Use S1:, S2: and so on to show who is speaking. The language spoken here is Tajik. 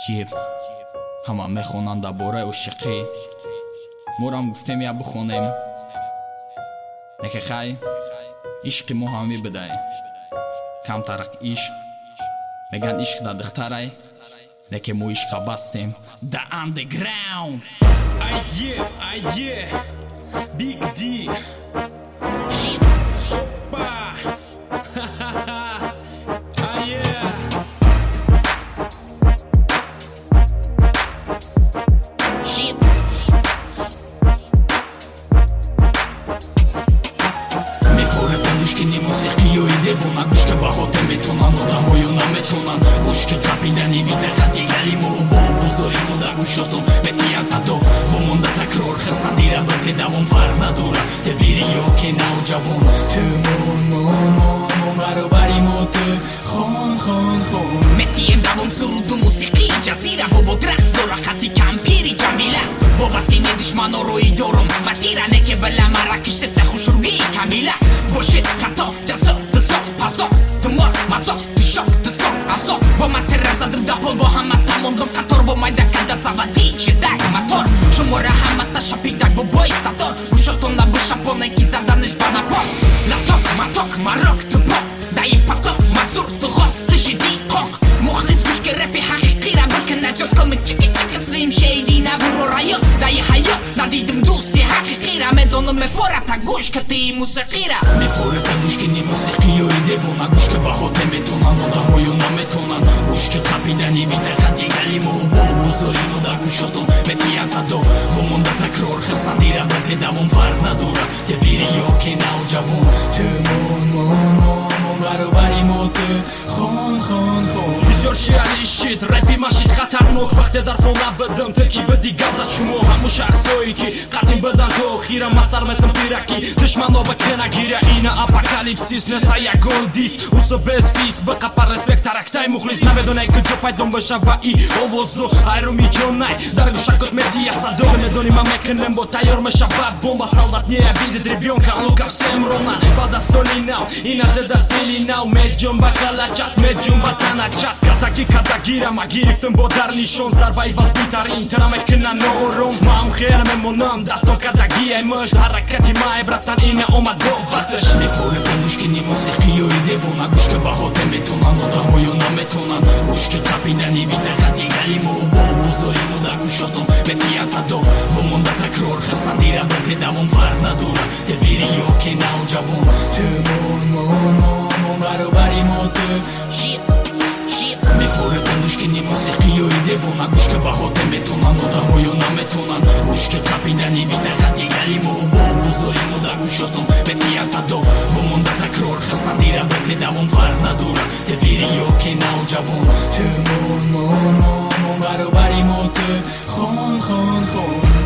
S1: ҷиб ҳама мехонанд дар бораи ошиқӣ морам гуфтем я бихонем яке хай ишқи мо ҳам мебидай камтарак ишқ меган ишқ дар духтарай леке мо ишқа бастем да андеграунд
S2: ае ае биг ди
S1: гӯшки қапидани видақатигали мо бо бузори модар гӯшотон метиян садо бо монда такрор хирсандира балки давом фарқ надорад тевири ё ки навҷавон тумон момон баробари мо ту хон хон хон. Метием давом суруду мусиқии ҷазира бо бодрақс дора хати кампири ҷамила бо басини душманоро идорум ватира неке бала маракиштеса хушругии матера задум дапол бо ҳама тамондум қатор бо майдакада завати шидак мотор шумора ҳамата шапидак бо бои сатор гӯшотон набу шапоне ки заданаш ба напор латок маток марок тупок даи паток мазур туғос тишиди қоқ мухлис гӯшки репи ҳақиқира бикна зёд коми чики чики слим шейди набуро раё даи ҳаё надидим дӯсти ҳақиқира медонам мефората гӯшкати мусиқира мефората гӯшкини мусиқиёи девона гӯшка ба хоте метонанд одамоё наметонанд гӯшки қапидани видақатигали мо бо бузори модар гӯшотон. Метиян садо бомонда такрор хирсандира балки давом фарқ надорад тевири ё ки навҷавон тумон момон баробари мо ту хон хон хон
S2: бисёр шиали шит рэпи машид хатарнок вақте дар фона бидам теки биди гавзад шумо ҳаму шахсое ки қатим бидан то охира масар метам пираки. Душмано ба кена гиря ина апокалипсис неса ягон дис. Усо без фис бақапа респект тарактай мухлис. Намедонай куҷо пайдом бошава и овозу айруми ҷонай дар гӯшакот метия садо намедонӣ ман мекунем бо тайёр мешава бомба солдат нея бидид ребёнка лукав семрона бада соли нав ина деда стили нав. Медҷон ба калачат медҷон ба таначат катаки катагирама гирифтем бо дар нишон. Зарбаи вазбитарин тана мекуна ноором маам хер мемонам дастон катагиай мышт. Ҳаракати май братан ина омад бо вақташ
S1: мефорета гӯшкини мусиқиёи девона гӯшка ба хоте метонанд одамоё наметонанд. Гӯшки қапидани видақатигали мо бо бузори модар гӯшотон метиян садо бомонда такрор. Хирсандира балки давом фарқ надорад тевири ё ки навҷавон тумон девона гӯшка баҳоте метонан одамоё наметонан гӯшка капидани бидақа дигари муҳбо бузоиму дар гӯшотон метиян садо бомонда такрор хастади рабате давом фарқ надорад те пири ёке навҷавон ту мон мон мон баробари мо ту. Хон хон хон.